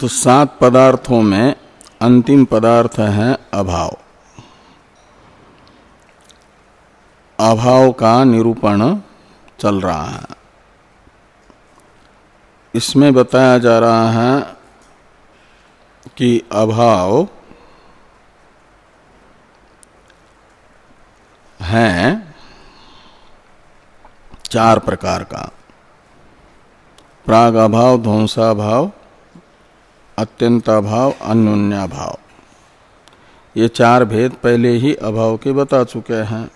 तो सात पदार्थों में अंतिम पदार्थ है अभाव। अभाव का निरूपण चल रहा है। इसमें बताया जा रहा है कि अभाव है चार प्रकार का। प्राग अभाव ध्वंसाभाव अत्यंताभाव, अन्योन्याभाव। ये चार भेद पहले ही अभाव के बता चुके हैं।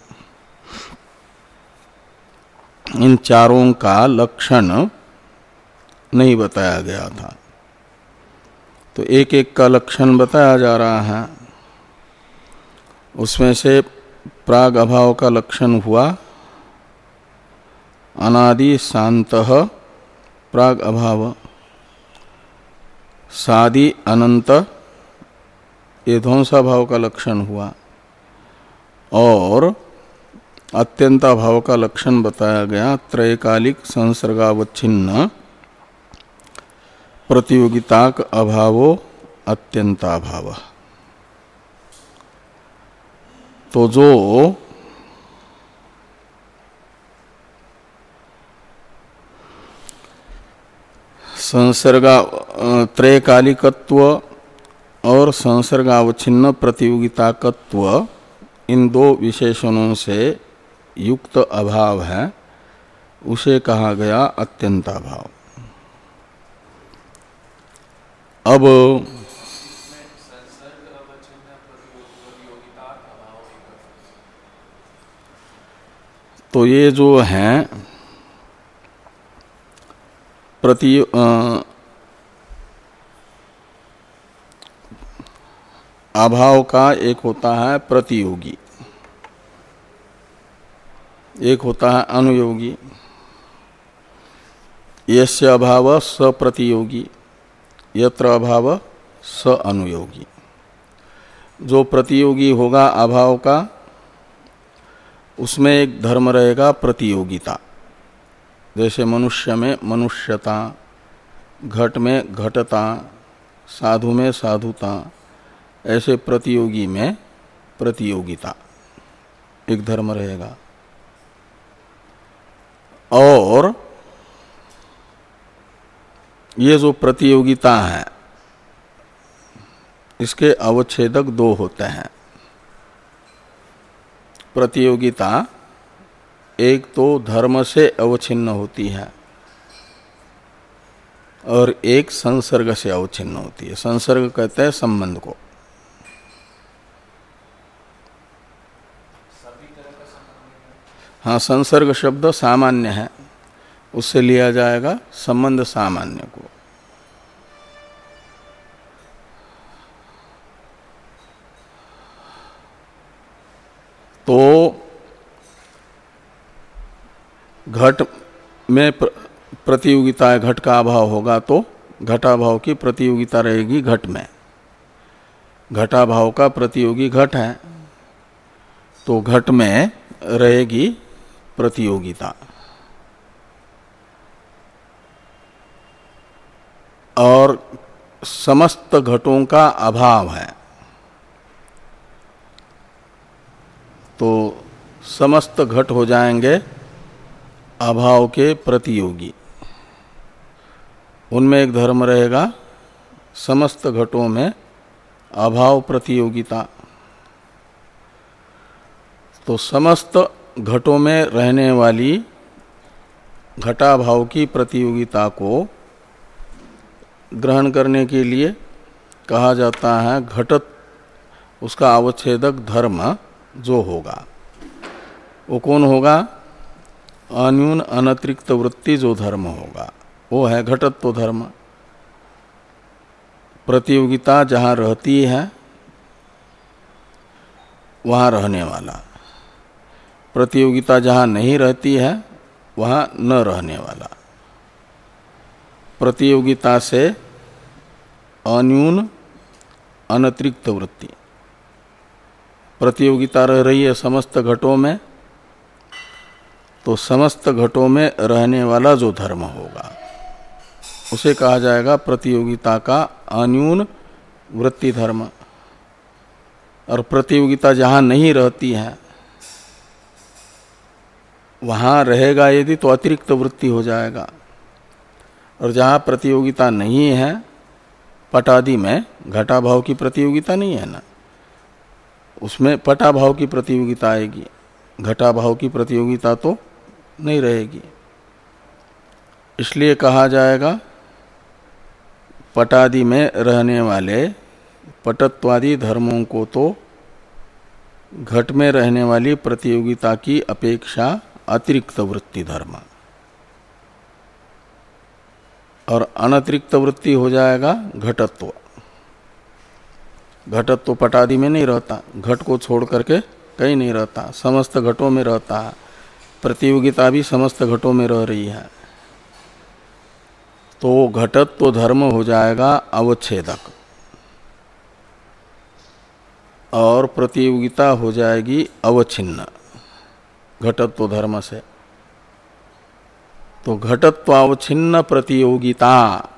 इन चारों का लक्षण नहीं बताया गया था। तो एक एक का लक्षण बताया जा रहा है। उसमें से प्राग अभाव का लक्षण हुआ, अनादि शांत प्राग अभाव। सादि अनंत, ये ध्वंसाभाव का लक्षण हुआ। और अत्यंताभाव का लक्षण बताया गया, त्रैकालिक संसर्गावच्छिन्न प्रतियोगिता अभावो अत्यंताभाव। तो जो संसर्गा त्रैकालिकत्व और संसर्गावच्छिन्न प्रतियोगिताकत्व इन दो विशेषणों से युक्त अभाव है। उसे कहा गया अत्यंताभाव। अब तो ये जो हैं प्रति अभाव का एक होता है प्रतियोगी। एक होता है अनुयोगी। यस्य अभाव स प्रतियोगी यत्र अभाव स अनुयोगी जो प्रतियोगी होगा अभाव का, उसमें एक धर्म रहेगा प्रतियोगिता। जैसे मनुष्य में मनुष्यता, घट में घटता, साधु में साधुता, ऐसे प्रतियोगी में प्रतियोगिता। एक धर्म रहेगा। और ये जो प्रतियोगिता है, इसके अवच्छेदक दो होते हैं। प्रतियोगिता एक तो धर्म से अवच्छिन्न होती है और एक संसर्ग से अवच्छिन्न होती है। संसर्ग कहते हैं संबंध को। हाँ संसर्ग शब्द सामान्य है। उससे लिया जाएगा संबंध सामान्य को तो घट में प्रतियोगिता है घट का अभाव होगा तो घटाभाव की प्रतियोगिता रहेगी घट में। घटाभाव का प्रतियोगी घट है तो घट में रहेगी प्रतियोगिता। और समस्त घटों का अभाव है तो समस्त घट हो जाएँगे अभाव के प्रतियोगी। उनमें एक धर्म रहेगा, समस्त घटों में अभाव प्रतियोगिता। तो समस्त घटों में रहने वाली घटाभाव की प्रतियोगिता को ग्रहण करने के लिए कहा जाता है घटत, उसका अवच्छेदक धर्म जो होगा, वो कौन होगा? अन्यून अनतिरिक्त वृत्ति जो धर्म होगा, वो है घटत्व धर्म। प्रतियोगिता जहाँ रहती है, वहाँ रहने वाला। प्रतियोगिता जहाँ नहीं रहती है, वहाँ न रहने वाला। प्रतियोगिता से अन्यून अनतिरिक्त वृत्ति। प्रतियोगिता रह रही है समस्त घटों में तो समस्त घटों में रहने वाला जो धर्म होगा, उसे कहा जाएगा प्रतियोगिता का अन्यून वृत्ति धर्म। और प्रतियोगिता जहाँ नहीं रहती है, वहाँ रहेगा यदि तो अतिरिक्त वृत्ति हो जाएगा। और जहाँ प्रतियोगिता नहीं है, पटादि में घटा भाव की प्रतियोगिता नहीं है ना, उसमें पटा भाव की प्रतियोगिता आएगी। घटा भाव की प्रतियोगिता तो नहीं रहेगी। इसलिए कहा जाएगा, पटादि में रहने वाले पटत्वादि धर्मों को तो घट में रहने वाली प्रतियोगिता की अपेक्षा अतिरिक्त वृत्ति धर्म। और अनतिरिक्त वृत्ति हो जाएगा घटत्व। घटत्व पटादि में नहीं रहता, घट को छोड़ करके कहीं नहीं रहता, समस्त घटों में रहता। है प्रतियोगिता भी समस्त घटों में रह रही है। तो घटत्व धर्म हो जाएगा अवच्छेदक। और प्रतियोगिता हो जाएगी अवच्छिन्न। घटत्व धर्म से। तो घटत्वावच्छिन्न प्रतियोगिता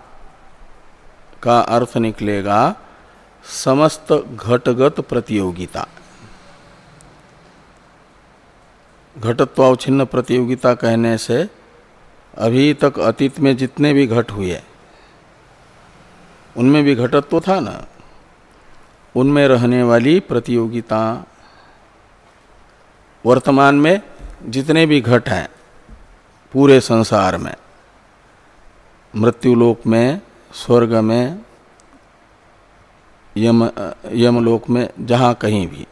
का अर्थ निकलेगा समस्त घटगत प्रतियोगिता। घटत्वावच्छिन्न प्रतियोगिता कहने से अभी तक अतीत में जितने भी घट हुए, उनमें भी घटत्व था ना? उनमें रहने वाली प्रतियोगिता, वर्तमान में जितने भी घट हैं, पूरे संसार में, मृत्युलोक में, स्वर्ग में, यम, यमलोक में, जहाँ कहीं भी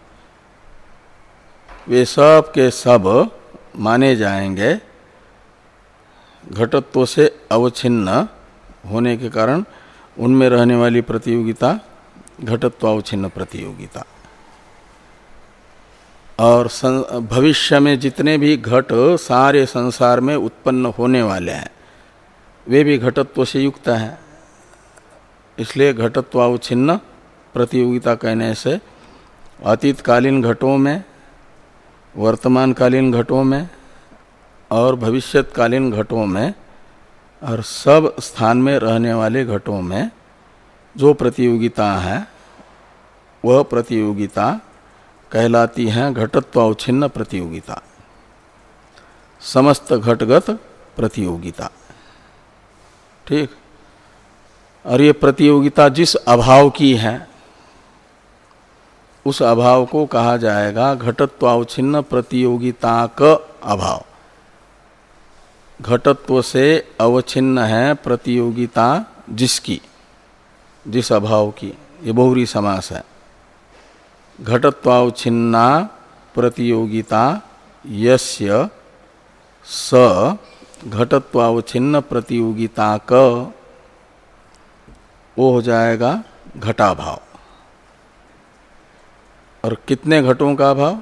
सब के सब माने जाएँगे। घटत्व से अवच्छिन्न होने के कारण उनमें रहने वाली प्रतियोगिता घटत्व अवच्छिन्न प्रतियोगिता। और भविष्य में जितने भी घट सारे संसार में उत्पन्न होने वाले हैं, वे भी घटत्व से युक्त हैं। इसलिए घटत्वावच्छिन्न प्रतियोगिता कहने से अतीतकालीन घटों में वर्तमानकालीन घटों में और भविष्यकालीन घटों में और सब स्थान में रहने वाले घटों में जो प्रतियोगिता है, वह प्रतियोगिता कहलाती हैं घटत्वावच्छिन्न प्रतियोगिता। समस्त घटगत प्रतियोगिता। ठीक? और ये प्रतियोगिता जिस अभाव की है उस अभाव को कहा जाएगा, घटत्वावच्छिन्न प्रतियोगिता का अभाव। घटत्व से अवच्छिन्न है प्रतियोगिता जिसकी, जिस अभाव की, ये बहुरी समास है। घटत्वावच्छिन्ना प्रतियोगिता यस्य स, घटत्वावच्छिन्न प्रतियोगिता क वो हो जाएगा घटाभाव। और कितने घटों का अभाव?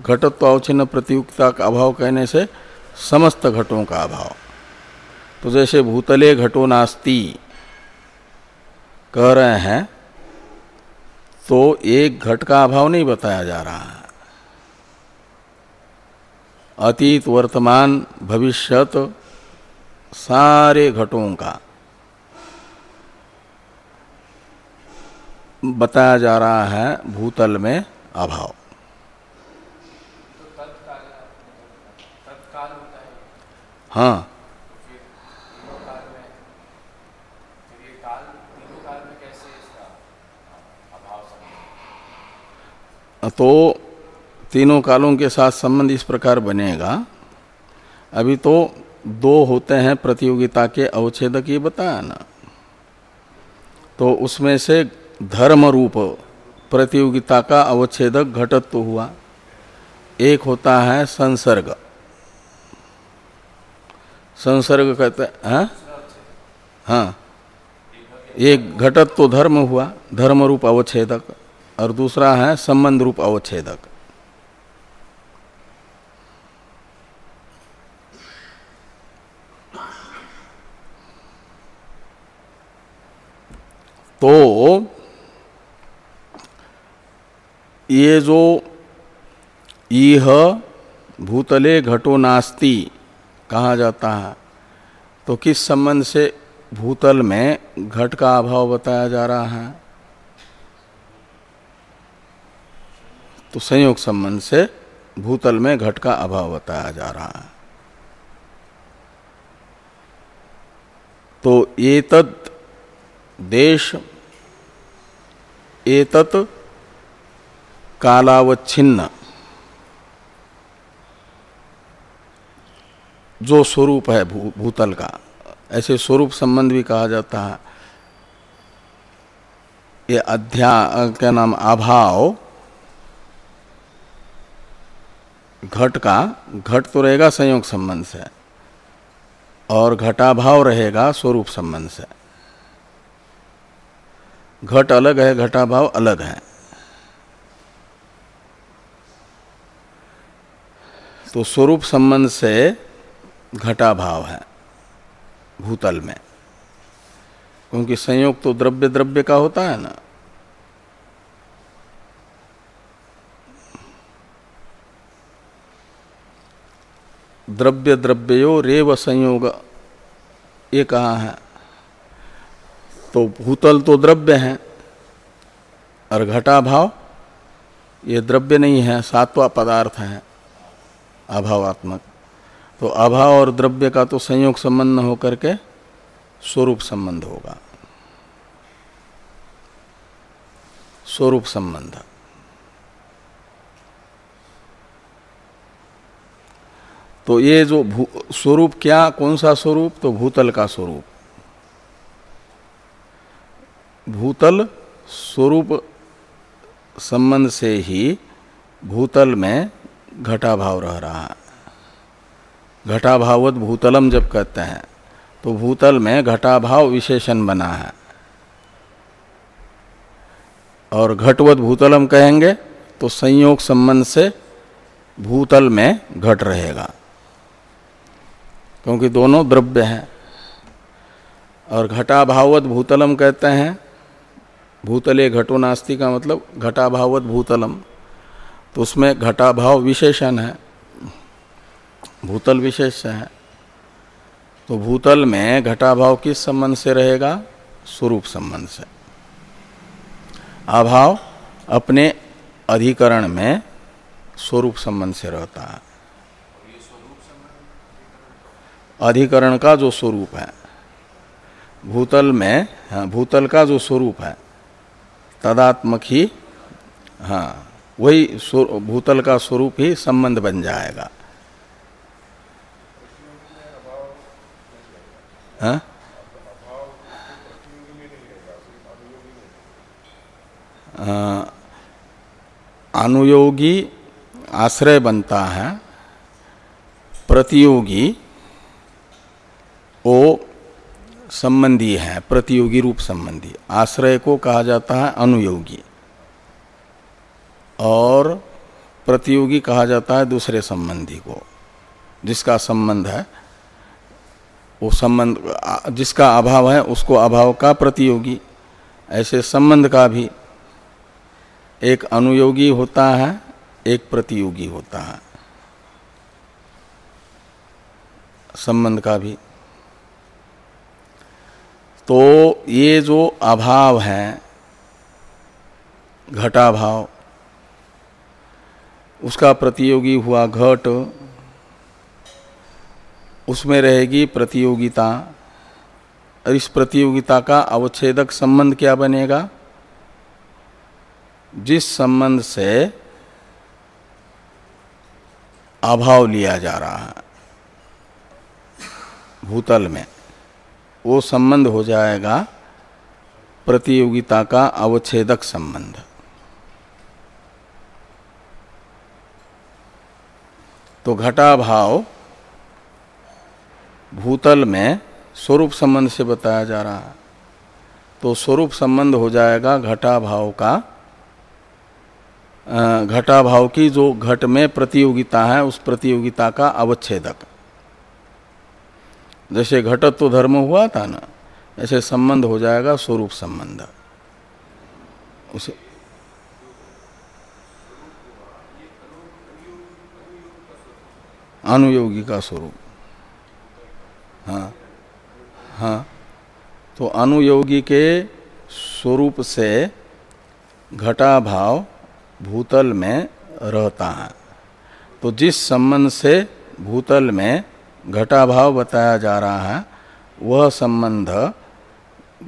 घटत्व अवच्छिन्न प्रतियोगिता का अभाव कहने से समस्त घटों का अभाव। तो जैसे भूतले घटो नास्ति कह रहे हैं तो एक घट का अभाव नहीं बताया जा रहा है। अतीत, वर्तमान, भविष्यत, सारे घटों का। बताया जा रहा है भूतल में अभाव। हाँ। तो तीनों कालों के साथ संबंध इस प्रकार बनेगा। अभी तो दो होते हैं प्रतियोगिता के अवच्छेदक, ये बताया ना। तो उसमें से धर्म रूप प्रतियोगिता का अवच्छेदक घटत्व तो हुआ। एक होता है संसर्ग। संसर्ग कहते हैं हाँ, हाँ। एक घटत्व धर्म हुआ धर्म रूप अवच्छेदक और दूसरा है संबंध रूप अवच्छेदक। तो ये जो यह भूतले घटो नास्ति कहा जाता है तो किस संबंध से भूतल में घट का अभाव बताया जा रहा है? तो संयोग संबंध से भूतल में घट का अभाव बताया जा रहा है। तो एतत् देश, एतत् कालावच्छिन्न। जो स्वरूप है भू, भूतल का। ऐसे स्वरूप संबंध भी कहा जाता है। ये अध्या क्या नाम अभाव। घट का घट तो रहेगा संयोग संबंध से। और घटाभाव रहेगा स्वरूप संबंध से। घट अलग है घटाभाव अलग है। तो स्वरूप संबंध से घटा भाव है भूतल में। क्योंकि संयोग तो द्रव्य द्रव्य का होता है ना। द्रव्य द्रव्यो रेव संयोग, ये कहा है? तो भूतल तो द्रव्य है, और घटा भाव ये द्रव्य नहीं है, सात्वा पदार्थ है। अभावात्मक। तो अभाव और द्रव्य का तो संयोग संबंध होकर के स्वरूप संबंध होगा। स्वरूप संबंध। तो ये जो स्वरूप क्या, कौन सा स्वरूप? तो भूतल का स्वरूप। भूतल स्वरूप संबंध से ही भूतल में घटाभाव रह रहा है। घटाभावत भूतलम जब कहते हैं तो भूतल में घटाभाव विशेषण बना है। और घटवत भूतलम कहेंगे तो संयोग संबंध से भूतल में घट रहेगा। क्योंकि दोनों द्रव्य हैं। और घटाभावत भूतलम कहते हैं, भूतले घटो नास्ति का मतलब घटाभावत भूतलम। तो उसमें घटाभाव विशेषण है। भूतल विशेष है। तो भूतल में घटाभाव किस संबंध से रहेगा? स्वरूप संबंध से। अभाव अपने अधिकरण में स्वरूप संबंध से रहता है। अधिकरण का जो स्वरूप है। भूतल में हाँ भूतल का जो स्वरूप है, तदात्मक ही हाँ वही भूतल का स्वरूप ही संबंध बन जाएगा। हाँ? अनुयोगी आश्रय बनता है, प्रतियोगी वो संबंधी है, प्रतियोगी रूप संबंधी। आश्रय को कहा जाता है अनुयोगी। और प्रतियोगी कहा जाता है दूसरे संबंधी को। जिसका संबंध है, वो संबंध जिसका अभाव है, उसको अभाव का प्रतियोगी। ऐसे संबंध का भी एक अनुयोगी होता है, एक प्रतियोगी होता है। संबंध का भी। तो ये जो अभाव है, घटाभाव उसका प्रतियोगी हुआ घट, उसमें रहेगी प्रतियोगिता। और इस प्रतियोगिता का अवच्छेदक संबंध क्या बनेगा? जिस संबंध से अभाव लिया जा रहा है, भूतल में, वो संबंध हो जाएगा प्रतियोगिता का अवच्छेदक संबंध। तो घटा भाव भूतल में स्वरूप संबंध से बताया जा रहा है। तो स्वरूप संबंध हो जाएगा घटा भाव का घटा भाव की जो घट में प्रतियोगिता है, उस प्रतियोगिता का अवच्छेदक। जैसे घटत्व तो धर्म हुआ था ना, ऐसे संबंध हो जाएगा स्वरूप संबंध। उसे अनुयोगी का स्वरूप। हाँ हाँ तो अनुयोगी के स्वरूप से घटा भाव भूतल में रहता है। तो जिस संबंध से भूतल में घटा भाव बताया जा रहा है, वह संबंध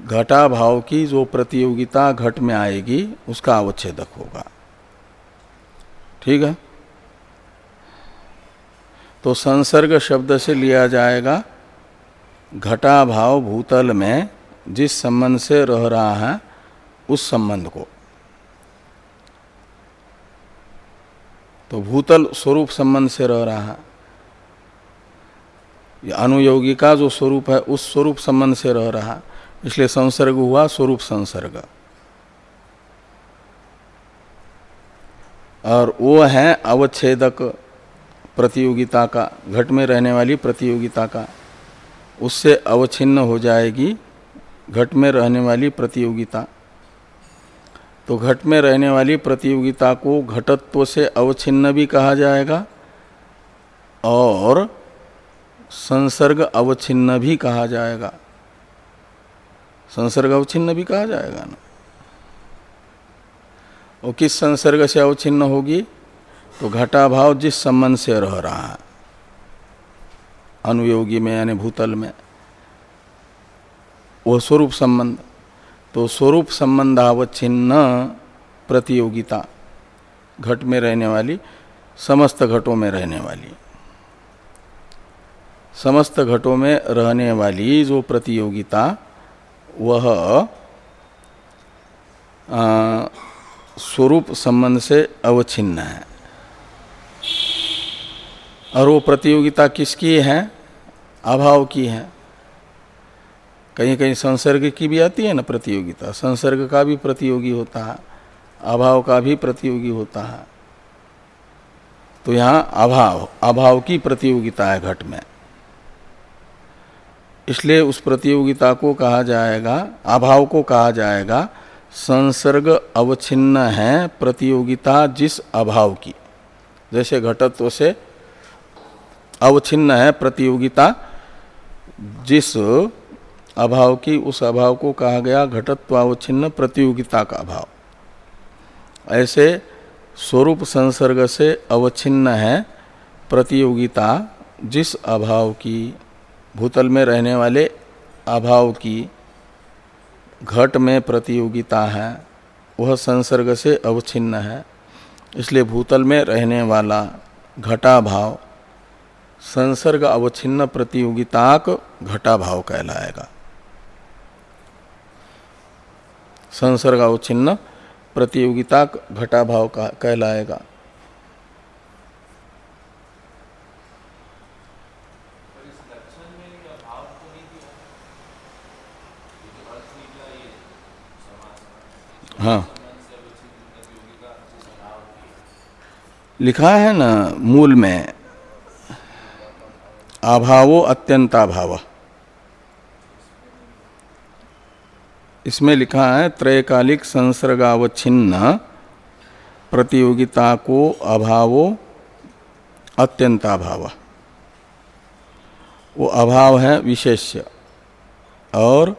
घटा भाव की जो प्रतियोगिता घट में आएगी, उसका अवच्छेदक होगा। ठीक है? तो संसर्ग शब्द से लिया जाएगा, घटा भाव भूतल में जिस संबंध से रह रहा है, उस संबंध को। तो भूतल स्वरूप संबंध से रह रहा है। अनुयोगी का जो स्वरूप है, उस स्वरूप संबंध से रह रहा इसलिए संसर्ग हुआ स्वरूप संसर्ग। और वो है अवच्छेदक। प्रतियोगिता का, घट में रहने वाली प्रतियोगिता का, उससे अवच्छिन्न हो जाएगी घट में रहने वाली प्रतियोगिता। तो घट में रहने वाली प्रतियोगिता को घटत्व से अवच्छिन्न भी कहा जाएगा और संसर्ग अवच्छिन्न भी कहा जाएगा। संसर्ग अवच्छिन्न भी कहा जाएगा ना? वो किस संसर्ग से अवच्छिन्न होगी? तो घटा भाव जिस संबंध से रह रहा है, अनुयोगी में यानी भूतल में, वो स्वरूप संबंध तो स्वरूप संबंध अवच्छिन्न प्रतियोगिता, घट में रहने वाली, समस्त घटों में रहने वाली। समस्त घटों में रहने वाली जो प्रतियोगिता, वह स्वरूप संबंध से अवच्छिन्न है। और वो प्रतियोगिता किसकी है? अभाव की है। कहीं कहीं संसर्ग की भी आती है ना प्रतियोगिता। संसर्ग का भी प्रतियोगी होता है, अभाव का भी प्रतियोगी होता है। तो यहाँ अभाव अभाव की प्रतियोगिता है घट में। इसलिए उस प्रतियोगिता को कहा जाएगा, अभाव को कहा जाएगा, संसर्ग अवच्छिन्न है प्रतियोगिता जिस अभाव की। जैसे घटत्व से अवच्छिन्न है प्रतियोगिता, जिस अभाव की, उस अभाव को कहा गया घटत्व अवच्छिन्न प्रतियोगिता का अभाव। ऐसे स्वरूप संसर्ग से अवच्छिन्न है प्रतियोगिता, जिस अभाव की, भूतल में रहने वाले अभाव की घट में प्रतियोगिता है, वह संसर्ग से अवच्छिन्न है। इसलिए भूतल में रहने वाला घटा भाव संसर्ग अवच्छिन्न प्रतियोगिताक घटा भाव कहलाएगा। संसर्ग अवच्छिन्न प्रतियोगिता घटा भाव कहलाएगा। हाँ। लिखा है ना, मूल में अभावो अत्यंताभाव। इसमें लिखा है, त्रैकालिक संसर्गावच्छिन्न प्रतियोगिता को अभावो अत्यंताभाव। वो अभाव है विशेष्य और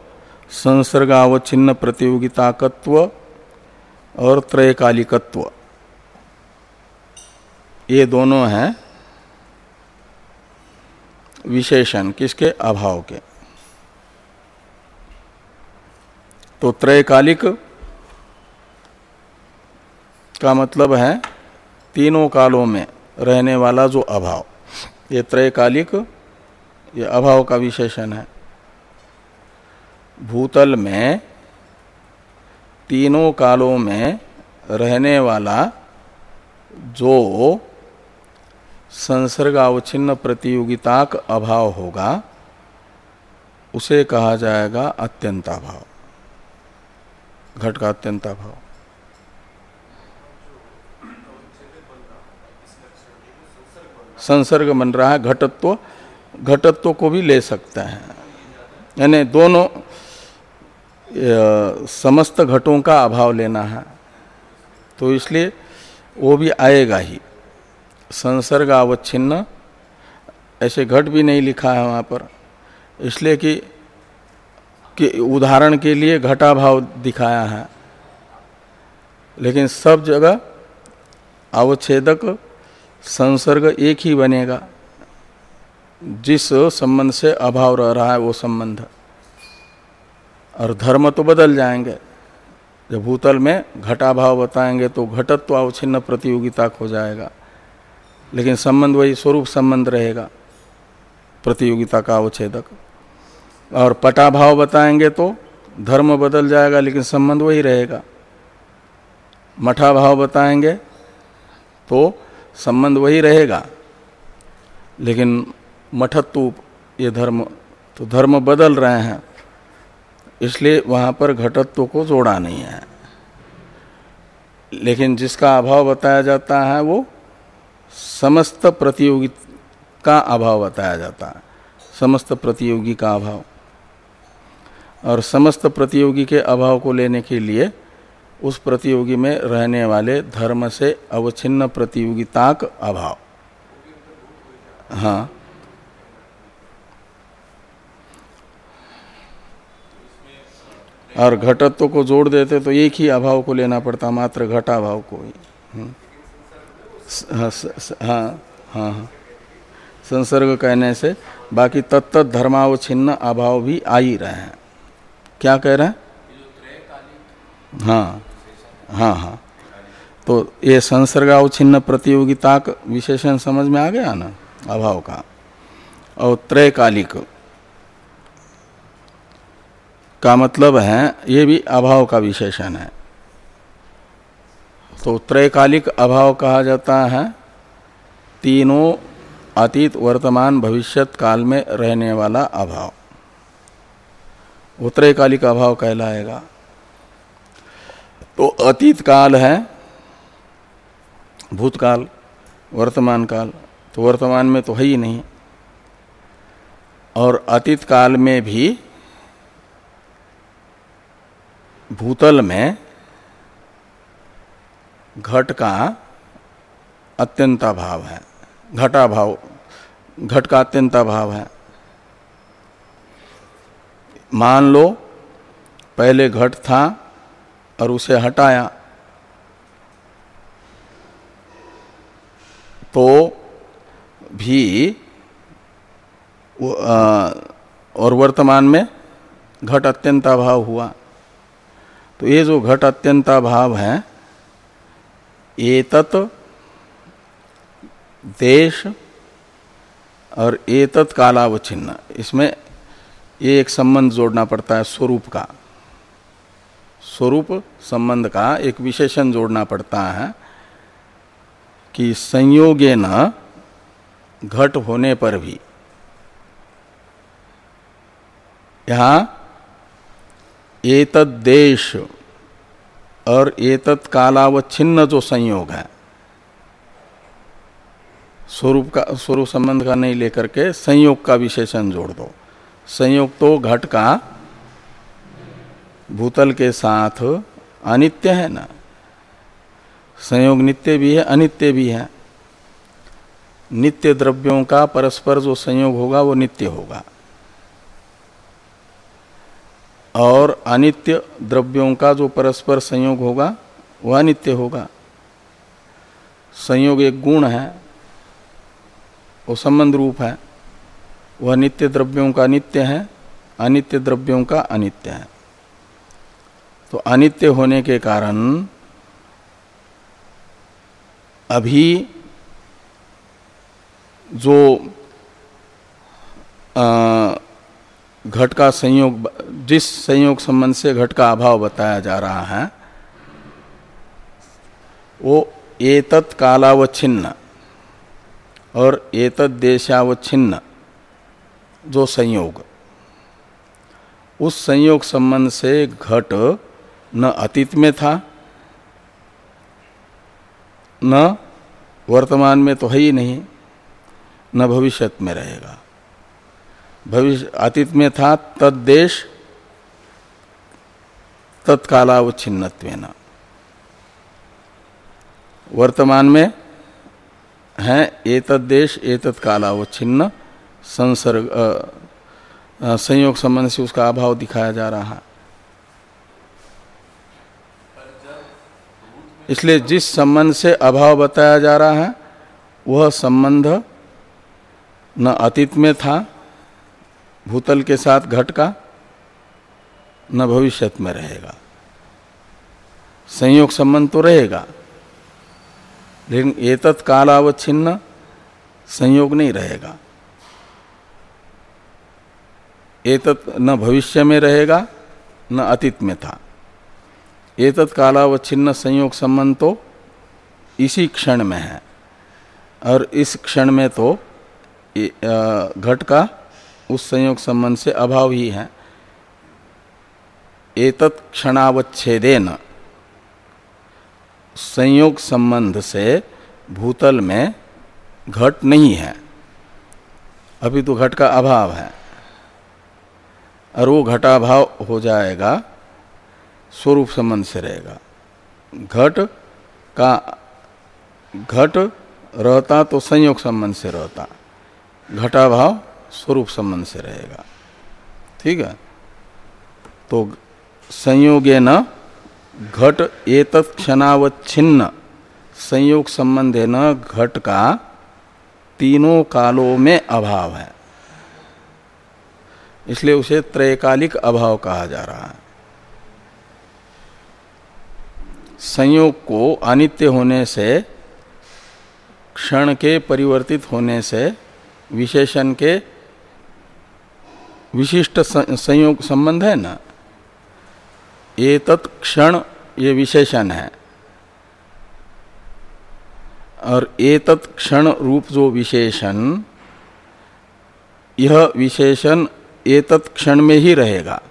संसर्गावच्छिन्न प्रतियोगिताकत्व और त्रयकालिकत्व ये दोनों हैं विशेषण किसके? अभाव के। तो त्रैकालिक का मतलब है तीनों कालों में रहने वाला जो अभाव। ये त्रैकालिक, ये अभाव का विशेषण है। भूतल में तीनों कालों में रहने वाला जो संसर्गावच्छिन्न प्रतियोगिता का अभाव होगा, उसे कहा जाएगा अत्यंताभाव। घट का अत्यंताभाव। संसर्ग बन रहा है, घटत्व घटत्व को भी ले सकते हैं। यानी दोनों समस्त घटों का अभाव लेना है। तो इसलिए वो भी आएगा ही। संसर्ग अवच्छिन्न ऐसे घट भी नहीं लिखा है वहाँ पर। इसलिए कि, के उदाहरण के लिए घटा भाव दिखाया है। लेकिन सब जगह अवच्छेदक संसर्ग एक ही बनेगा। जिस संबंध से अभाव रह रहा है वो संबंध। और धर्म तो बदल जाएँगे। जब भूतल में घटाभाव बताएँगे तो घटत्व अवच्छिन्न प्रतियोगिता हो जाएगा। लेकिन संबंध वही स्वरूप संबंध रहेगा, प्रतियोगिता का अवच्छेदक। और पटाभाव बताएँगे तो धर्म बदल जाएगा, लेकिन संबंध वही रहेगा। मठा भाव बताएँगे तो संबंध वही रहेगा, लेकिन मठत्व, ये धर्म तो धर्म बदल रहे हैं, इसलिए वहाँ पर घटत्व को जोड़ा नहीं है। लेकिन जिसका अभाव बताया जाता है वो समस्त प्रतियोगी का अभाव बताया जाता है। समस्त प्रतियोगी का अभाव। और समस्त प्रतियोगी के अभाव को लेने के लिए उस प्रतियोगी में रहने वाले धर्म से अवच्छिन्न प्रतियोगिता का अभाव। हाँ। और घटत्व को जोड़ देते तो एक ही अभाव को लेना पड़ता, मात्र घटा भाव को ही। हम्म। हाँ हाँ हाँ संसर्ग कहने से बाकी तत्त धर्मावच्छिन्न अभाव भी आ ही रहे हैं। क्या कह रहे हैं? हाँ हाँ हाँ। तो ये संसर्गावच्छिन्न प्रतियोगिता का विशेषण समझ में आ गया ना, अभाव का? और त्रैकालिक का मतलब है, ये भी अभाव का विशेषण है। तो त्रैकालिक अभाव कहा जाता है। तीनों अतीत वर्तमान भविष्यत काल में रहने वाला अभाव। वो त्रैकालिक अभाव कहलाएगा। तो अतीत काल है, भूतकाल, वर्तमान काल तो वर्तमान में तो है ही नहीं। और अतीत काल में भी भूतल में घट का अत्यंता भाव है। घटा भाव घट का अत्यंता भाव है। मान लो, पहले घट था और उसे हटाया। तो भी और वर्तमान में घट अत्यंता भाव हुआ। तो ये जो घट अत्यंता भाव है एतत देश और एतत कालावचिन्ह इसमें ये एक संबंध जोड़ना पड़ता है, स्वरूप का। स्वरूप संबंध का एक विशेषण जोड़ना पड़ता है कि संयोगे न घट होने पर भी। यहाँ एतद देश और एतत् कालावच्छिन्न जो संयोग है, स्वरूप का, स्वरूप संबंध का नहीं लेकर के संयोग का विशेषण जोड़ दो। संयोग तो घट का, भूतल के साथ अनित्य है ना। संयोग नित्य भी है, अनित्य भी है। नित्य द्रव्यों का परस्पर जो संयोग होगा, वो नित्य होगा। और अनित्य द्रव्यों का जो परस्पर संयोग होगा वह अनित्य होगा। संयोग एक गुण है वो संबंध रूप है। वह नित्य द्रव्यों का नित्य है अनित्य द्रव्यों का अनित्य है। तो अनित्य होने के कारण अभी जो आ, घट का संयोग, जिस संयोग संबंध से घट का अभाव बताया जा रहा है, वो एतत् कालावच्छिन्न और एतत् देशावच्छिन्न जो संयोग। उस संयोग संबंध से घट न अतीत में था, न वर्तमान में तो है ही नहीं, न भविष्य में रहेगा। भविष्य, अतीत में था तद्देश तत्कालावच्छिन्न वर्तमान में है एतद्देश एतत्कालावच्छिन्न संसर्ग संयोग संबंध से उसका अभाव दिखाया जा रहा। है इसलिए जिस संबंध से अभाव बताया जा रहा है, वह संबंध न अतीत में था भूतल के साथ घट का न भविष्य में रहेगा। संयोग संबंध तो रहेगा, लेकिन ये तत्कालावच्छिन्न संयोग नहीं रहेगा। एतत् न भविष्य में रहेगा, न अतीत में था। एतत् कालावच्छिन्न संयोग संबंध तो इसी क्षण में है, और इस क्षण में तो घट का उस संयोग संबंध से अभाव ही है। एतत् क्षणावच्छेदेन। संयोग संबंध से भूतल में घट नहीं है। अभी तो घट का अभाव है। और वो घटाभाव हो जाएगा, स्वरूप संबंध से रहेगा। घट का, घट रहता तो संयोग संबंध से रहता। घटाभाव स्वरूप संबंध से रहेगा। ठीक है? तो संयोगे न घट एक क्षणावच्छिन्न। संयोग संबंध न घट का तीनों कालों में अभाव है। इसलिए उसे त्रैकालिक अभाव कहा जा रहा है। संयोग को अनित्य होने से, क्षण के परिवर्तित होने से, विशेषण के विशिष्ट संयोग संबंध है ना? ये क्षण, ये विशेषण है। और एतत् क्षण रूप जो विशेषण, यह विशेषण एतत् क्षण में ही रहेगा।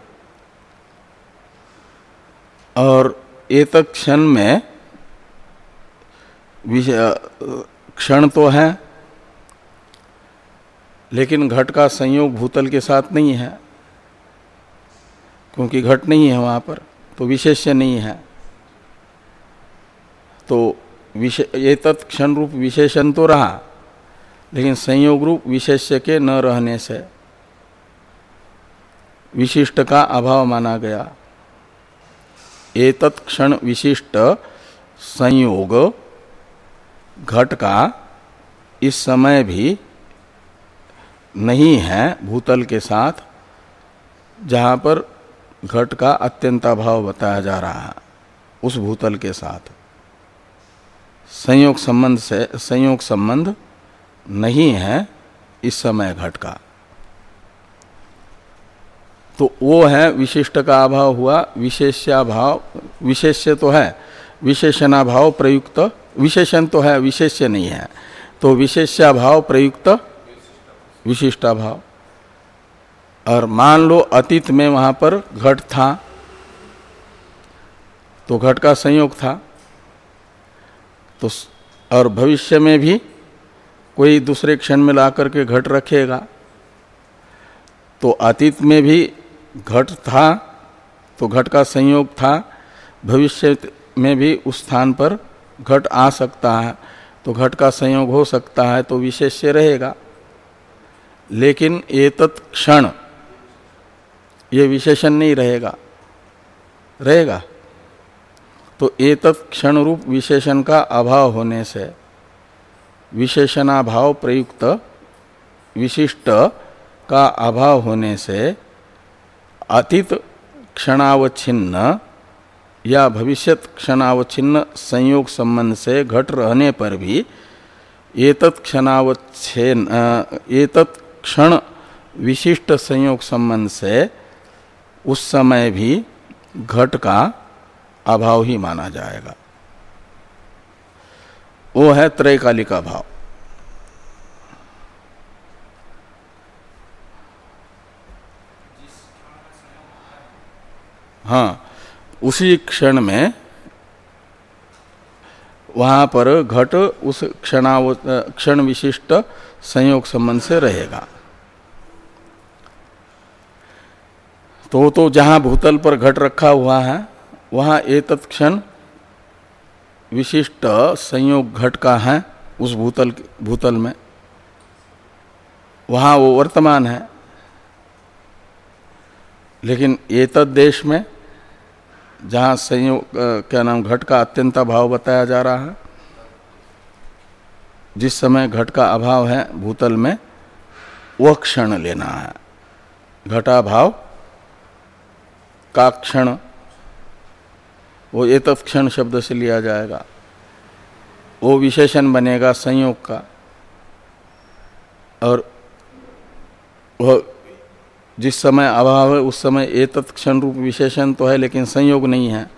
और एतत् क्षण में क्षण तो है लेकिन घट का संयोग भूतल के साथ नहीं है। क्योंकि घट नहीं है वहाँ पर तो विशेष्य नहीं है। तो विशे, ये क्षण रूप विशेषण तो रहा, लेकिन संयोग रूप विशेष्य के न रहने से विशिष्ट का अभाव माना गया। एतत् क्षण विशिष्ट संयोग घट का इस समय भी नहीं है भूतल के साथ, जहाँ पर घट का अत्यंताभाव बताया जा रहा है, उस भूतल के साथ। संयोग संबंध से, संयोग संबंध नहीं है इस समय घट का। तो वो है विशिष्ट का अभाव हुआ, विशेष्याभाव, विशेष्य तो है, विशेषणाभाव प्रयुक्त, विशेषण तो है, विशेष्य नहीं है। तो विशेष्याभाव प्रयुक्त विशिष्टाभाव और मान लो अतीत में वहाँ पर घट था तो घट का संयोग था। तो और भविष्य में भी कोई दूसरे क्षण में ला करके घट रखेगा। तो अतीत में भी घट था तो घट का संयोग था। भविष्य में भी उस स्थान पर घट आ सकता है तो घट का संयोग हो सकता है तो विशेष्य रहेगा। लेकिन एतत् क्षण, ये विशेषण नहीं रहेगा। रहेगा। तो एतत् क्षण रूप विशेषण का अभाव होने से विशेषणाभाव प्रयुक्त विशिष्ट का अभाव होने से अतीत क्षणावच्छिन्न या भविष्यत क्षणावच्छिन्न संयोग संबंध से घट रहने पर भी एतत् क्षणावच्छेन एतत् क्षण विशिष्ट संयोग संबंध से उस समय भी घट का अभाव ही माना जाएगा। वो है त्रैकालिक अभाव। हाँ उसी क्षण में वहाँ पर घट उस क्षणाव, क्षण विशिष्ट संयोग संबंध से रहेगा। तो तो जहाँ भूतल पर घट रखा हुआ है, वहाँ एक क्षण विशिष्ट संयोग घट का है उस भूतल भूतल में। वहाँ वो वर्तमान है। लेकिन ये देश में जहाँ संयोग क्या नाम, घट का अत्यंत अभाव बताया जा रहा है। जिस समय घट का अभाव है भूतल में, वह क्षण लेना है। घटा भाव का क्षण, वो एक क्षण शब्द से लिया जाएगा। वो विशेषण बनेगा संयोग का। और वह जिस समय अभाव है, उस समय एक क्षण रूप विशेषण तो है, लेकिन संयोग नहीं है।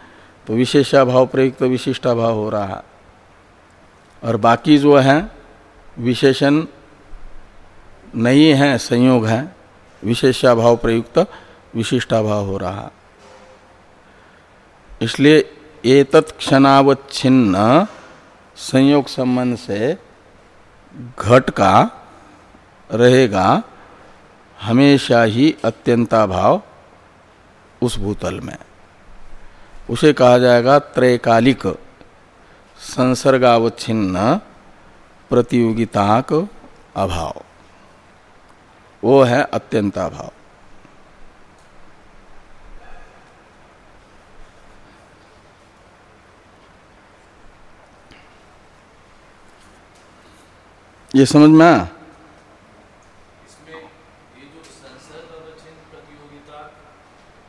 तो विशेषाभाव, प्रयुक्त तो विशिष्टाभाव हो रहा। है और बाकी जो है, विशेषण नहीं है, संयोग है, विशेषाभाव, प्रयुक्त तो विशिष्टाभाव हो रहा। इसलिए एतत् क्षणावच्छिन्न संयोग संबंध से घट का रहेगा। हमेशा ही अत्यंता भाव उस भूतल में। उसे कहा जाएगा त्रैकालिक संसर्गावच्छिन्न प्रतियोगिताक अभाव। वो है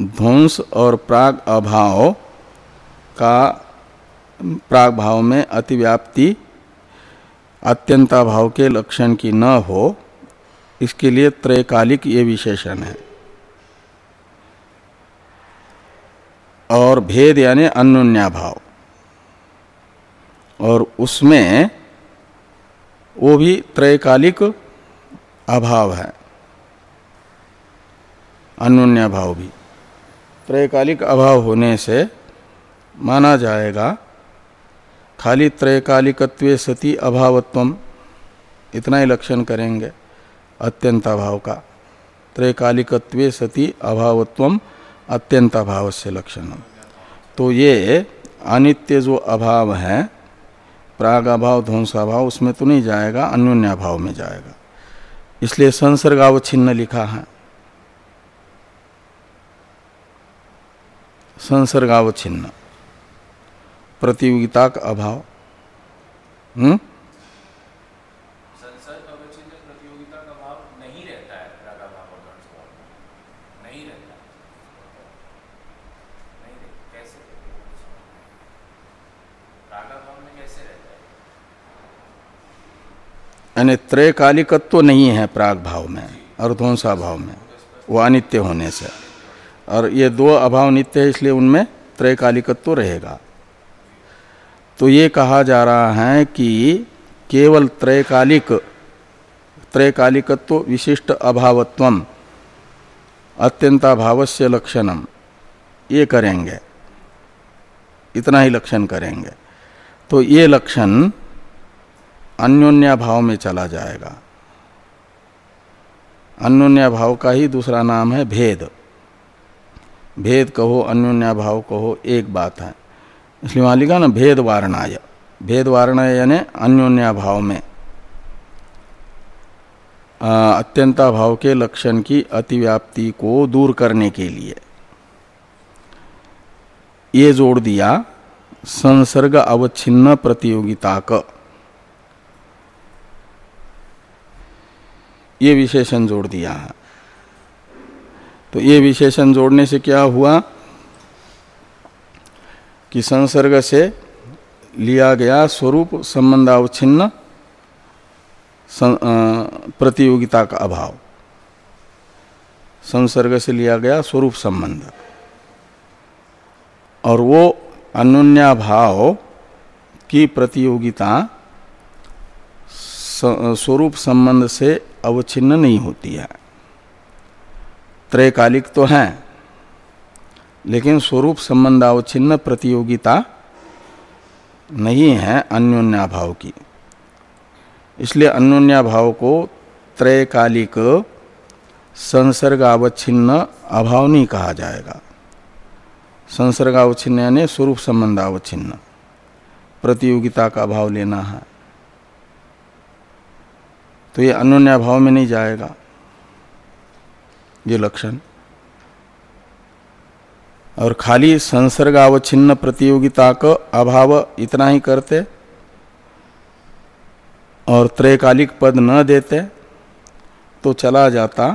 ध्वंस और प्राग अभाव का प्राग भाव में अतिव्याप्ति अत्यंता भाव के लक्षण की न हो, इसके लिए त्रैकालिक ये विशेषण है। और भेद यानी अन्योन्या भाव और उसमें वो भी त्रैकालिक अभाव है। अन्योन्या भाव भी। त्रैकालिक अभाव होने से माना जाएगा, खाली त्रैकालिकत्व सती अभावत्व इतना ही लक्षण करेंगे अत्यंताभाव का। त्रैकालिकत्व सती अभावत्व अत्यंताभाव से लक्षण। तो ये अनित्य जो अभाव है प्राग अभाव ध्वंसाभाव, उसमें तो नहीं जाएगा अन्योन्या अन्योन्याभाव में जाएगा। इसलिए संसर्गावच्छिन्न लिखा है। संसर्गावच्छिन्न। प्रतियोगिता का अभाव। हम्म? यानी त्रैकालिकत्व तो नहीं है प्राग भाव में। और ध्वंसा भाव में। वो अनित्य होने से। और ये दो अभाव नित्य है, इसलिए उनमें त्रैकालिकत्व रहेगा। तो ये कहा जा रहा है कि केवल त्रैकालिक, त्रैकालिकत्व तो विशिष्ट अभावत्व अत्यंताभावस्य लक्षणम, ये करेंगे। इतना ही लक्षण करेंगे। तो ये लक्षण अन्योन्या भाव में चला जाएगा। अन्योन्या भाव का ही दूसरा नाम है भेद। भेद कहो अन्योन्या भाव कहो, एक बात है। इसलिए वहाँ लिखा ना, भेद वारणाय। भेद वारणा यानी अन्योन्या भाव में। अत्यंता भाव के लक्षण की अतिव्याप्ति को दूर करने के लिए। ये जोड़ दिया, संसर्ग अवच्छिन्न प्रतियोगिता का ये विशेषण जोड़ दिया है। तो ये विशेषण जोड़ने से क्या हुआ कि संसर्ग से लिया गया स्वरूप संबंधावच्छिन्न प्रतियोगिता का अभाव। संसर्ग से लिया गया स्वरूप संबंध। और वो अनुन्या भाव की प्रतियोगिता स्वरूप संबंध से अवच्छिन्न नहीं होती है। त्रैकालिक तो है, लेकिन स्वरूप संबंधावच्छिन्न प्रतियोगिता नहीं है अन्योन्याभाव की। इसलिए अन्योन्याभाव को त्रैकालिक संसर्गावच्छिन्न अभाव नहीं कहा जाएगा। संसर्ग अवच्छिन्न यानी स्वरूप संबंध अवच्छिन्न प्रतियोगिता का अभाव लेना है। तो ये अन्योन्याभाव में नहीं जाएगा। ये लक्षण। और खाली संसर्गावच्छिन्न प्रतियोगिता का अभाव इतना ही करते और त्रैकालिक पद न देते तो चला जाता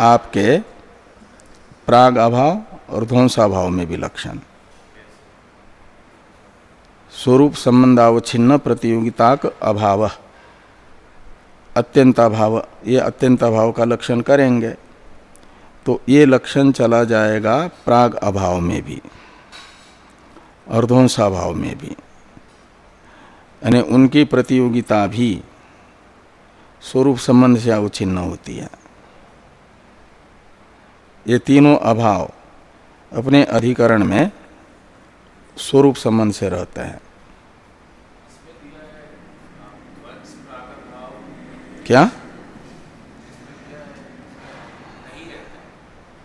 आपके प्राग अभाव और ध्वंसाभाव में भी लक्षण। स्वरूप संबंध संबंधावच्छिन्न प्रतियोगिता का अभाव। अत्यंताभाव, ये अत्यंताभाव का लक्षण करेंगे तो ये लक्षण चला जाएगा प्राग अभाव में भी और ध्वंसाभाव में भी, यानी उनकी प्रतियोगिता भी स्वरूप संबंध से अवच्छिन्न होती है। ये तीनों अभाव अपने अधिकरण में स्वरूप संबंध से रहते हैं। क्या?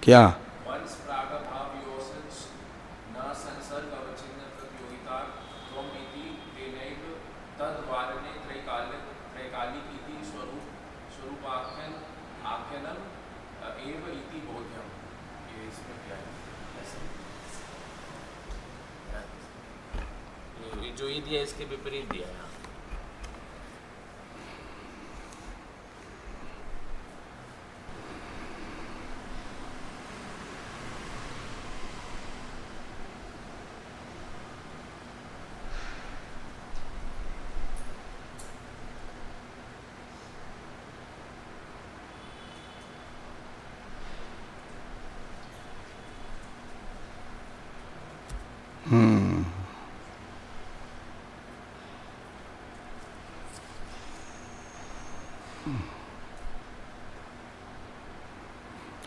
क्या? जो ये दिया इसके विपरीत दिया है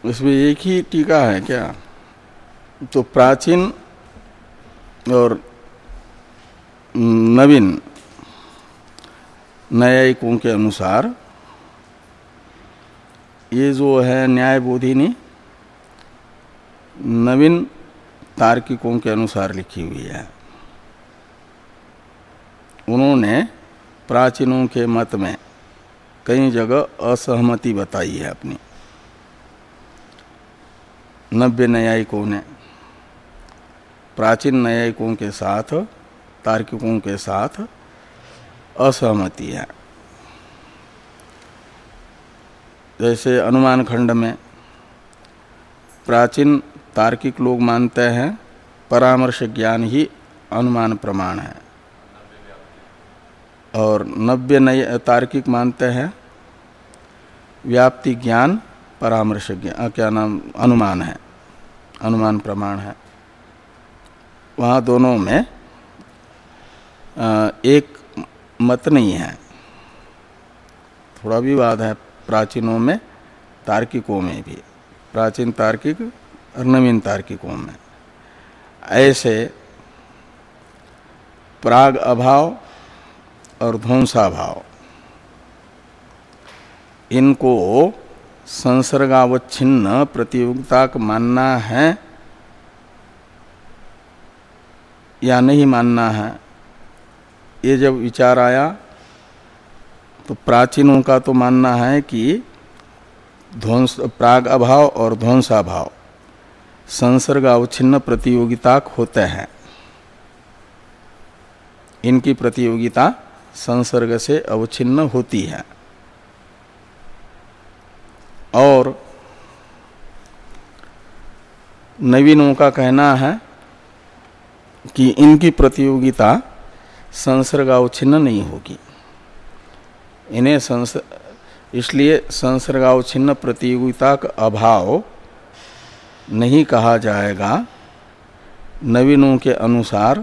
इसमें एक ही टीका है क्या? तो प्राचीन और नवीन न्यायिकों के अनुसार ये जो है न्याय बोधिनी नवीन तार्किकों के अनुसार लिखी हुई है। उन्होंने प्राचीनों के मत में कई जगह असहमति बताई है अपनी। नब्बे न्यायिकों ने, प्राचीन न्यायिकों के साथ, तार्किकों के साथ असहमति है। जैसे अनुमान खंड में प्राचीन तार्किक लोग मानते हैं, परामर्श ज्ञान ही अनुमान प्रमाण है। और नव्य नए तार्किक मानते हैं, व्याप्ति ज्ञान, परामर्श ज्ञान, क्या नाम, अनुमान है। अनुमान प्रमाण है। वहाँ दोनों में एक मत नहीं है। थोड़ा विवाद है प्राचीनों में, तार्किकों में भी। प्राचीन तार्किक और नवीन तार्किकों में। ऐसे प्राग अभाव और ध्वंसाभाव। इनको संसर्गावच्छिन्न प्रतियोगिता का मानना है या नहीं मानना है? ये जब विचार आया तो प्राचीनों का तो मानना है कि ध्वंस, प्राग अभाव और ध्वंसाभाव संसर्ग अवच्छिन्न प्रतियोगिता होते हैं। इनकी प्रतियोगिता संसर्ग से अवच्छिन्न होती है। और नवीनों का कहना है कि इनकी प्रतियोगिता संसर्गावच्छिन्न नहीं होगी। इन्हें संस, इसलिए संसर्गावच्छिन्न प्रतियोगिता का अभाव नहीं कहा जाएगा। नवीनों के अनुसार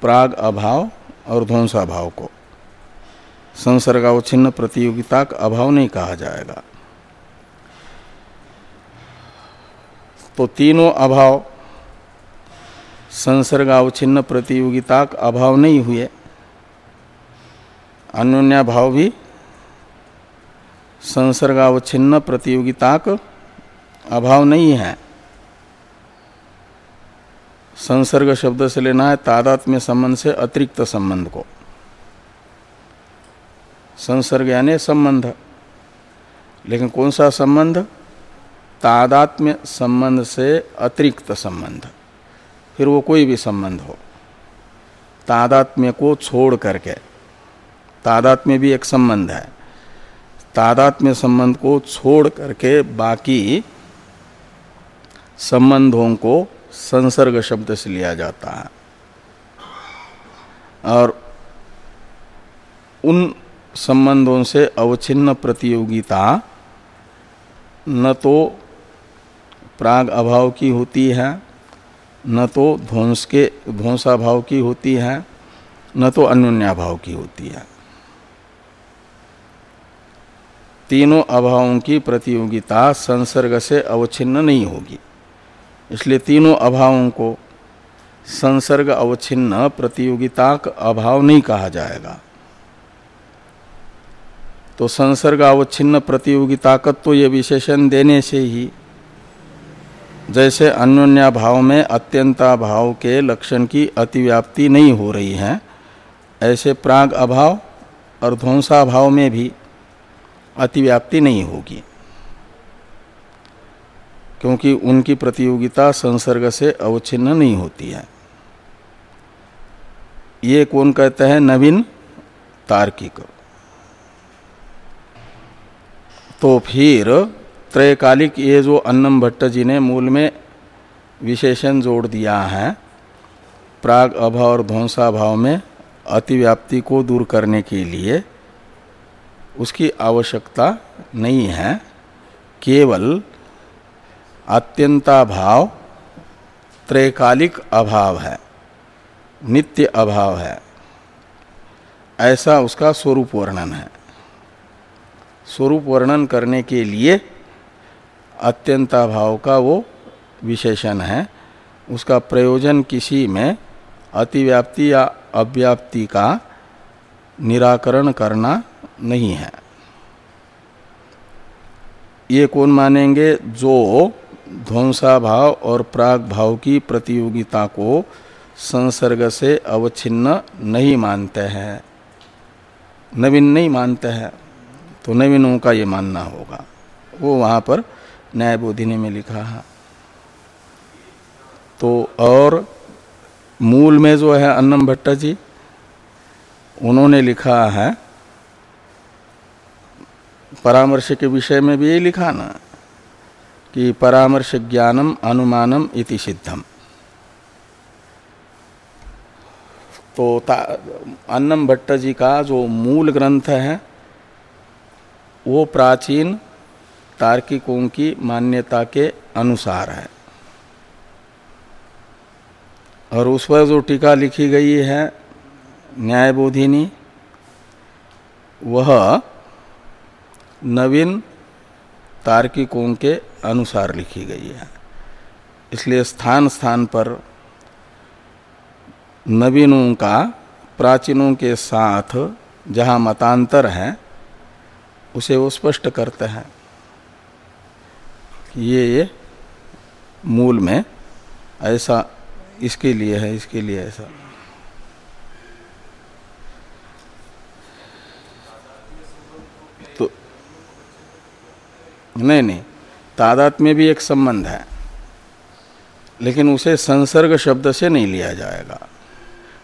प्राग अभाव और ध्वंसाभाव को संसर्गावच्छिन्न प्रतियोगिता का अभाव नहीं कहा जाएगा। तो तीनों अभाव संसर्ग संसर्गावच्छिन्न प्रतियोगिता का अभाव नहीं हुए। अन्योन्या भाव भी संसर्गावच्छिन्न प्रतियोगिता का अभाव नहीं है। संसर्ग शब्द से लेना है तादात्म्य संबंध से अतिरिक्त संबंध को। संसर्ग यानी संबंध। लेकिन कौन सा संबंध? तादात्म्य संबंध से अतिरिक्त संबंध। फिर वो कोई भी संबंध हो। तादात्म्य को छोड़ करके। तादात्म्य भी एक संबंध है। तादात्म्य संबंध को छोड़ करके बाकी संबंधों को संसर्ग शब्द से लिया जाता है। और उन संबंधों से अवच्छिन्न प्रतियोगिता न तो प्राग अभाव की होती है, न तो ध्वंस के, ध्वंसाभाव की होती है, न तो अन्योन्याभाव की होती है। तीनों अभावों की प्रतियोगिता संसर्ग से अवच्छिन्न नहीं होगी। इसलिए तीनों अभावों को संसर्ग अवच्छिन्न प्रतियोगिता का अभाव नहीं कहा जाएगा। तो संसर्ग अवच्छिन्न प्रतियोगिता का तो ये विशेषण देने से ही जैसे अन्योन्या भाव में अत्यंता भाव के लक्षण की अतिव्याप्ति नहीं हो रही है, ऐसे प्राग अभाव और ध्वंसा भाव में भी अतिव्याप्ति नहीं होगी, क्योंकि उनकी प्रतियोगिता संसर्ग से अवच्छिन्न नहीं होती है। ये कौन कहते हैं? नवीन तार्किक। तो फिर त्रयकालिक ये जो अन्नम भट्ट जी ने मूल में विशेषण जोड़ दिया है, प्राग अभाव और ध्वंसा भाव में अतिव्याप्ति को दूर करने के लिए उसकी आवश्यकता नहीं है, केवल अत्यंता भाव त्रैकालिक अभाव है, नित्य अभाव है। ऐसा उसका स्वरूप वर्णन है। स्वरूप वर्णन करने के लिए अत्यंता भाव का वो विशेषण है। उसका प्रयोजन किसी में अतिव्याप्ति या अव्याप्ति का निराकरण करना नहीं है। ये कौन मानेंगे? जो ध्वंसा भाव और प्राग भाव की प्रतियोगिता को संसर्ग से अवच्छिन्न नहीं मानते हैं। नवीन नहीं मानते हैं। तो नवीनों का ये मानना होगा। वो वहाँ पर न्याय बोधिनी में लिखा है। तो और मूल में जो है अन्नम भट्टा जी उन्होंने लिखा है, परामर्श के विषय में भी यही लिखा ना, कि परामर्श ज्ञानम अनुमानम इति सिद्धम। तो अन्नम भट्ट जी का जो मूल ग्रंथ है, वो प्राचीन तार्किकों की मान्यता के अनुसार है। और उस पर जो टीका लिखी गई है न्यायबोधिनी, वह नवीन तार्किकों के अनुसार लिखी गई है। इसलिए स्थान स्थान पर नवीनों का, प्राचीनों के साथ जहाँ मतांतर है, उसे वो स्पष्ट करते हैं। ये ये मूल में ऐसा इसके लिए है, इसके लिए ऐसा। तो नहीं नहीं, तादात में भी एक संबंध है, लेकिन उसे संसर्ग शब्द से नहीं लिया जाएगा।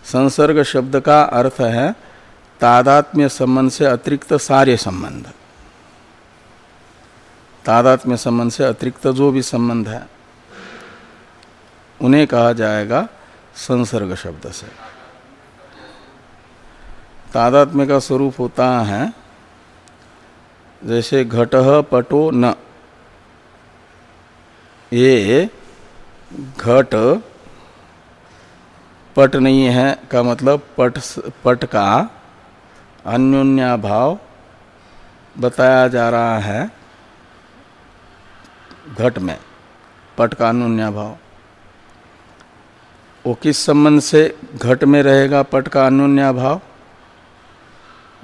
संसर्ग शब्द का अर्थ है तादात्म्य संबंध से अतिरिक्त सारे संबंध। तादात्म्य संबंध से अतिरिक्त जो भी संबंध है, उन्हें कहा जाएगा संसर्ग शब्द से। तादात्म्य का स्वरूप होता है, जैसे घट पटो न। ये घट, पट नहीं है का मतलब पट पट का अन्योन्या भाव बताया जा रहा है। घट में, पट का अनुन्या भाव वो किस संबंध से घट में रहेगा, पट का अनुन्या भाव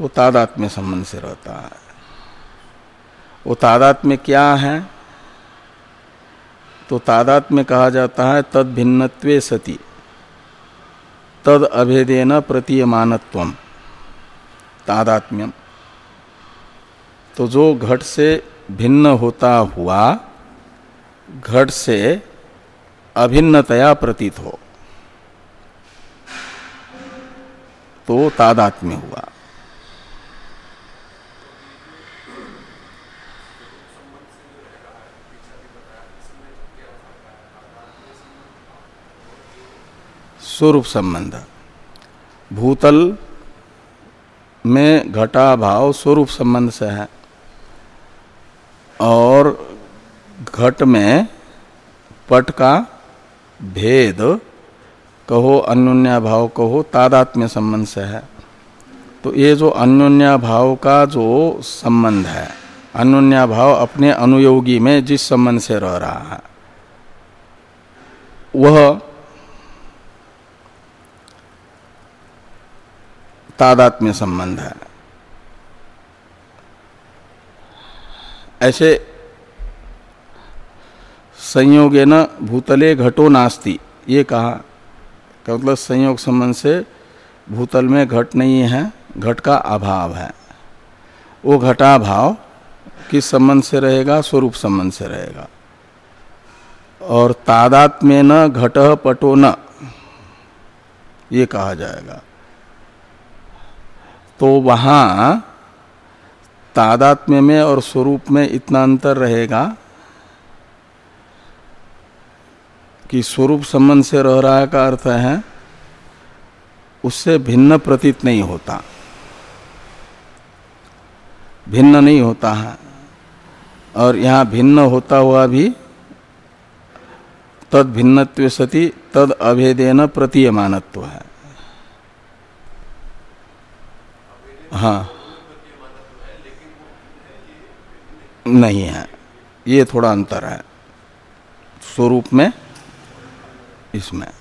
वो तादात्म्य संबंध से रहता है। वो तादात्म्य क्या है? तो तादात्म्य कहा जाता है, तद भिन्नत्वे सती। तद अभेदेन प्रतीयमानत्व तादात्म्यम। तो जो घट से भिन्न होता हुआ घट से अभिन्नतया प्रतीत हो। तो तादात्म्य हुआ। स्वरूप संबंध। भूतल में घटा भाव स्वरूप संबंध से है और घट में पट का भेद, कहो अन्योन्या भाव कहो तादात्म्य संबंध से है। तो ये जो अन्योन्या भाव का जो संबंध है अन्योन्या भाव अपने अनुयोगी में जिस संबंध से रह रहा है, वह तादात्म्य संबंध है। ऐसे संयोगे न भूतले घटो नास्ति। ये कहा। का मतलब संयोग संबंध से भूतल में घट नहीं है, घट का अभाव है। वो घटा भाव किस संबंध से रहेगा? स्वरूप संबंध से रहेगा। और तादात्म्य न घट पटो न, ये कहा जाएगा। तो वहाँ तादात्म्य में और स्वरूप में इतना अंतर रहेगा कि स्वरूप संबंध से रह रहा का अर्थ है, उससे भिन्न प्रतीत नहीं होता। भिन्न नहीं होता है। और यहाँ भिन्न होता हुआ भी तद भिन्नत्व सती तद अभेदेन प्रतीयमानत्व है। हाँ। नहीं है। ये थोड़ा अंतर है। स्वरूप में इसमें।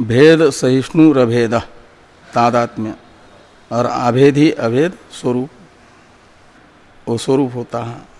भेद सहिष्णु रभेद तादात्म्य और अभेद ही अभेद स्वरूप। वो स्वरूप होता है।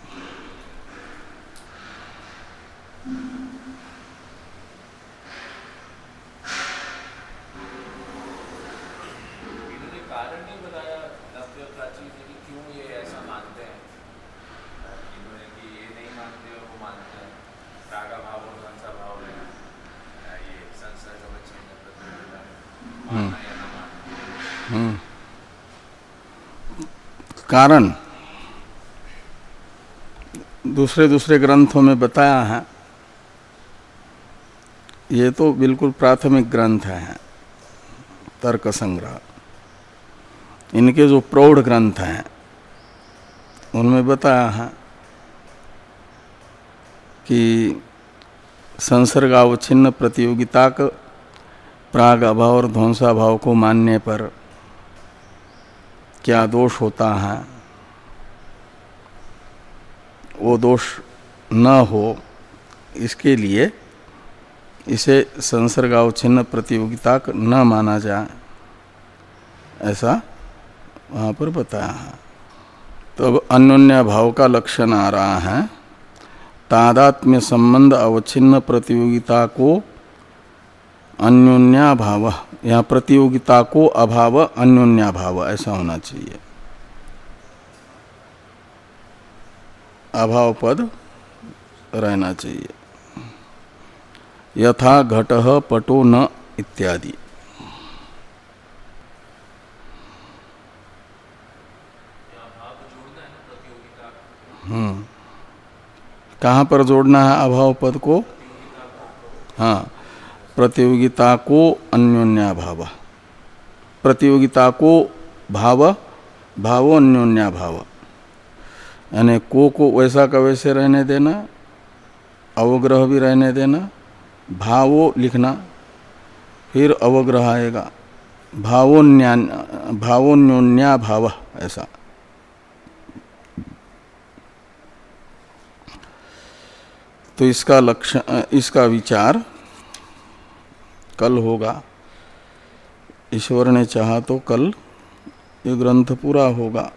कारण दूसरे दूसरे ग्रंथों में बताया है। ये तो बिल्कुल प्राथमिक ग्रंथ है, तर्क संग्रह। इनके जो प्रौढ़ ग्रंथ हैं, उनमें बताया है कि संसर्गावच्छिन्न प्रतियोगिता का प्राग अभाव और ध्वंसाभाव को मानने पर क्या दोष होता है? वो दोष न हो, इसके लिए इसे संसर्गावच्छिन्न प्रतियोगिता न माना जाए, ऐसा वहाँ पर बताया है। तो अब अन्योन्य भाव का लक्षण आ रहा है। तादात्म्य संबंध अवच्छिन्न प्रतियोगिता को अन्योन्या भाव यहाँ प्रतियोगिता को अभाव अन्योन्या भाव ऐसा होना चाहिए। अभाव पद रहना चाहिए। यथा घट पटो न इत्यादि। हम्म। कहाँ पर जोड़ना है अभाव पद को? हाँ। प्रतियोगिता को अन्योन्या भाव प्रतियोगिता को भाव भाव अन्योन्या भाव यानी को को वैसा का वैसे रहने देना, अवग्रह भी रहने देना, भावो लिखना, फिर अवग्रह आएगा। भावोन्या भावोन्योन्या भाव ऐसा। तो इसका लक्ष्य, इसका विचार कल होगा। ईश्वर ने चाहा तो कल ये ग्रंथ पूरा होगा।